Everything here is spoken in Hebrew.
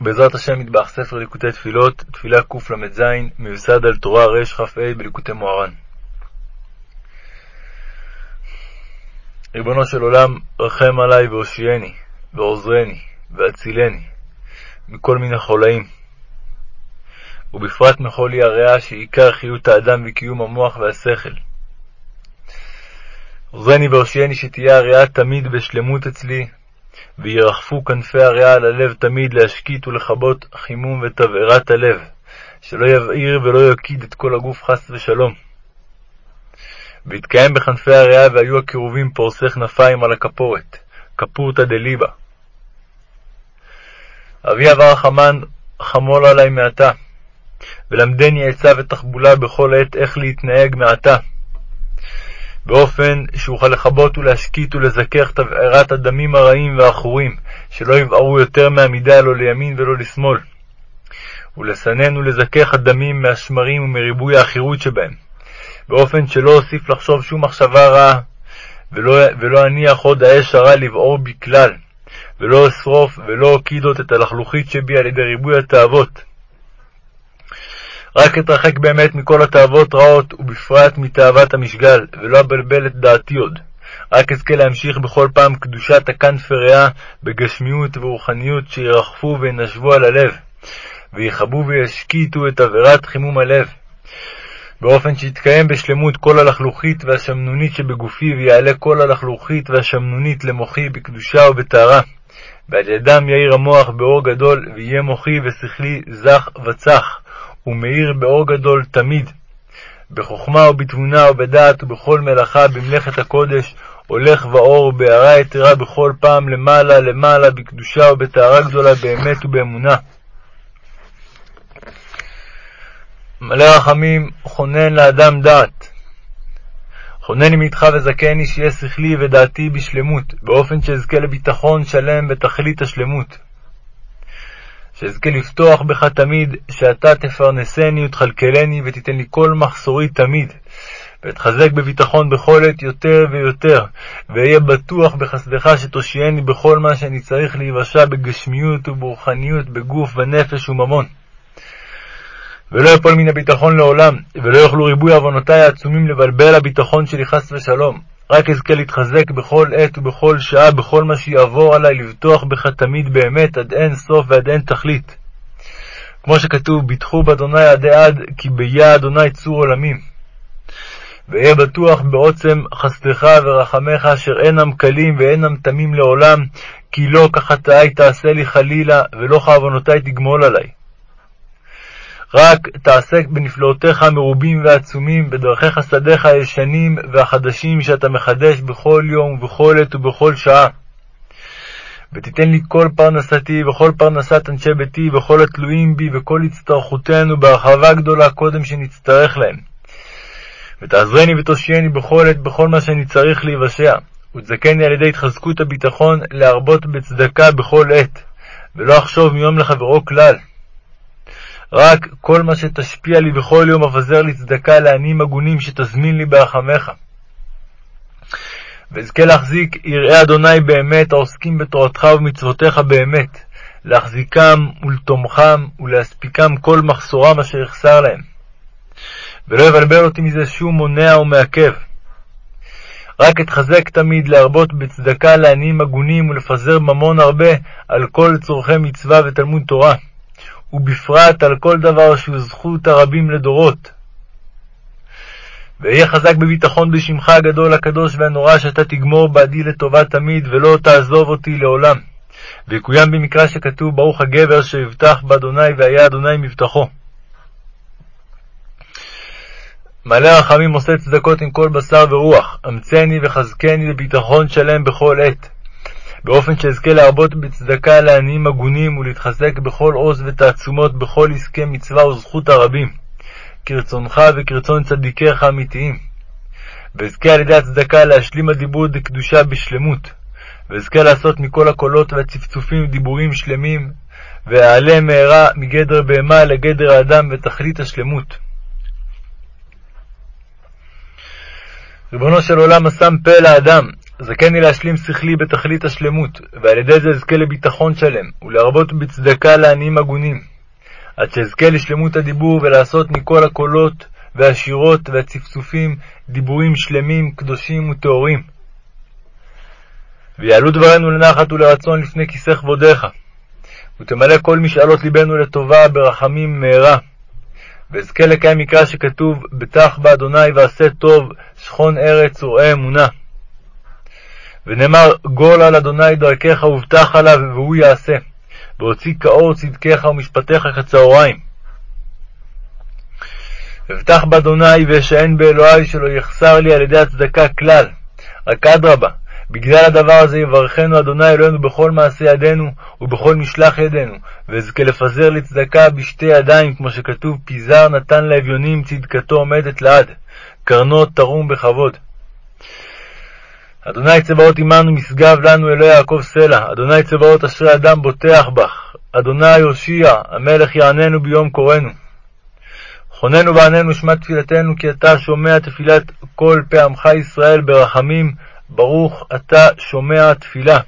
בעזרת השם מטבח ספר ליקוטי תפילות, תפילה קל"ז, מיוסד על תורה רכ"ה בליקוטי מוהר"ן. ריבונו של עולם, רחם עלי והושיעני, ועוזרני, והצילני, מכל מיני חולאים, ובפרט מחולי הרע שעיקר חיות האדם וקיום המוח והשכל. עוזרני והושיעני שתהיה הריאה תמיד בשלמות אצלי, וירחפו כנפי הריאה על הלב תמיד להשקיט ולכבות חימום ותבערת הלב, שלא יבעיר ולא יקיד את כל הגוף חס ושלום. והתקיים בכנפי הריאה והיו הקירובים פורסי כנפיים על הכפורת, כפורתא דליבה. אבי אבר החמן חמול עלי מעתה, ולמדני עצה ותחבולה בכל עת איך להתנהג מעתה. באופן שאוכל לכבות ולהשקיט ולזכך תבערת הדמים הרעים והעכורים, שלא יבערו יותר מהמידה לא לימין ולא לשמאל, ולסנן ולזכך הדמים מהשמרים ומריבוי העכירות שבהם, באופן שלא אוסיף לחשוב שום מחשבה רעה, ולא, ולא אניח עוד האש הרע לבעור בי כלל, ולא אשרוף ולא אוקיד את הלחלוכית שבי על ידי ריבוי התאוות. רק אתרחק באמת מכל התאוות רעות, ובפרט מתאוות המשגל, ולא אבלבל את דעתי עוד. רק אזכה להמשיך בכל פעם קדושת הכנפי ריאה בגשמיות ורוחניות שירחפו וינשבו על הלב, ויכבו וישקיטו את עבירת חימום הלב, באופן שיתקיים בשלמות כל הלחלוכית והשמנונית שבגופי, ויעלה כל הלחלוכית והשמנונית למוחי בקדושה ובטהרה. ועל ידם יאיר המוח באור גדול, ויהיה מוחי ושכלי זך וצח, ומאיר באור גדול תמיד. בחוכמה ובתבונה ובדעת ובכל מלאכה במלאכת הקודש, הולך ואור ובהערה יתרה בכל פעם למעלה למעלה בקדושה ובטהרה גדולה באמת ובאמונה. מלא רחמים, חונן לאדם דעת. חונני מאיתך וזכני שיהיה שכלי ודעתי בשלמות, באופן שאזכה לביטחון שלם בתכלית השלמות. שאזכה לפתוח בך תמיד, שאתה תפרנסני ותכלכלני ותיתן לי כל מחסורי תמיד, ואתחזק בביטחון בכל עת יותר ויותר, ואהיה בטוח בחסדך שתושייני בכל מה שאני צריך להיוושע בגשמיות וברוחניות, בגוף ונפש וממון. ולא יפול מן הביטחון לעולם, ולא יוכלו ריבוי עוונותי העצומים לבלבל הביטחון שלי חס ושלום. רק אזכה להתחזק בכל עת ובכל שעה, בכל מה שיעבור עלי, לבטוח בך תמיד באמת, עד אין סוף ועד אין תכלית. כמו שכתוב, ביטחו באדוני עדי עד, כי ביה אדוני צור עולמים. ואהיה בטוח בעוצם חסדך ורחמך, אשר אינם קלים ואינם תמים לעולם, כי לא כחטאי תעשה לי חלילה, ולא כעוונותי תגמול עלי. רק תעסק בנפלאותיך המרובים והעצומים, בדרכיך שדיך הישנים והחדשים שאתה מחדש בכל יום ובכל עת ובכל שעה. ותיתן לי כל פרנסתי וכל פרנסת אנשי ביתי וכל התלויים בי וכל הצטרכותנו בהרחבה גדולה קודם שנצטרך להם. ותעזרני ותושייני בכל עת בכל מה שאני צריך להיוושע, ותזכני על ידי התחזקות הביטחון להרבות בצדקה בכל עת, ולא אחשוב מיום לחברו כלל. רק כל מה שתשפיע לי בכל יום אבזר צדקה לעניים הגונים שתזמין לי ברחמך. ואזכה להחזיק יראי אדוני באמת, העוסקים בתורתך ובמצוותיך באמת, להחזיקם ולתומכם ולהספיקם כל מחסורם אשר יחסר להם. ולא יבלבל אותי מזה שום מונע ומעכב. רק אתחזק תמיד להרבות בצדקה לעניים הגונים ולפזר ממון הרבה על כל צורכי מצווה ותלמוד תורה. ובפרט על כל דבר שהוא זכות הרבים לדורות. ואהיה חזק בביטחון בשמך הגדול, הקדוש והנורא, שאתה תגמור בעדי לטובה תמיד, ולא תעזוב אותי לעולם. ויקוים במקרא שכתוב, ברוך הגבר שיבטח באדוני, והיה אדוני מבטחו. מלא רחמים עושה צדקות עם כל בשר ורוח, אמצני וחזקני לביטחון שלם בכל עת. באופן שאזכה להרבות בצדקה לעניים הגונים ולהתחזק בכל עוז ותעצומות בכל עסקי מצווה וזכות הרבים, כרצונך וכרצון צדיקיך האמיתיים. ואזכה על ידי הצדקה להשלים הדיבור דקדושה בשלמות, ואזכה לעשות מכל הקולות והצפצופים דיבורים שלמים, ואעלה מהרה מגדר בהמה לגדר האדם ותכלית השלמות. ריבונו של עולם השם פה לאדם, זכני להשלים שכלי בתכלית השלמות, ועל ידי זה אזכה לביטחון שלם, ולהרבות בצדקה לעניים הגונים, עד שאזכה לשלמות הדיבור ולעשות מכל הקולות והשירות והצפצופים דיבורים שלמים, קדושים וטהורים. ויעלו דברינו לנחת ולרצון לפני כיסא כבודך, ותמלא כל משאלות ליבנו לטובה ברחמים מהרה. ואזכה לקיים מקרא שכתוב, בטח באדוני ועשה טוב, שכון ארץ וראה אמונה. ונאמר, גול על אדוני דרכך ובטח עליו, והוא יעשה. והוציא כאור צדקך ומשפטיך כצהריים. ובטח באדוני ואשען באלוהי שלא יחסר לי על ידי הצדקה כלל. רק אדרבה, בגלל הדבר הזה יברכנו אדוני אלוהינו בכל מעשה ידינו ובכל משלח ידינו, ואזכה לפזר לצדקה בשתי ידיים, כמו שכתוב, פיזר נתן לאביונים, צדקתו עומדת לעד, קרנו תרום בכבוד. אדוני צבאות עמנו משגב לנו אלוהי יעקב סלע, אדוני צבאות אשרי אדם בוטח בך, אדוני הושיע, המלך יעננו ביום קוראנו. חוננו ועננו שמע תפילתנו, כי אתה שומע תפילת כל פה עמך ישראל ברחמים, ברוך אתה שומע תפילה.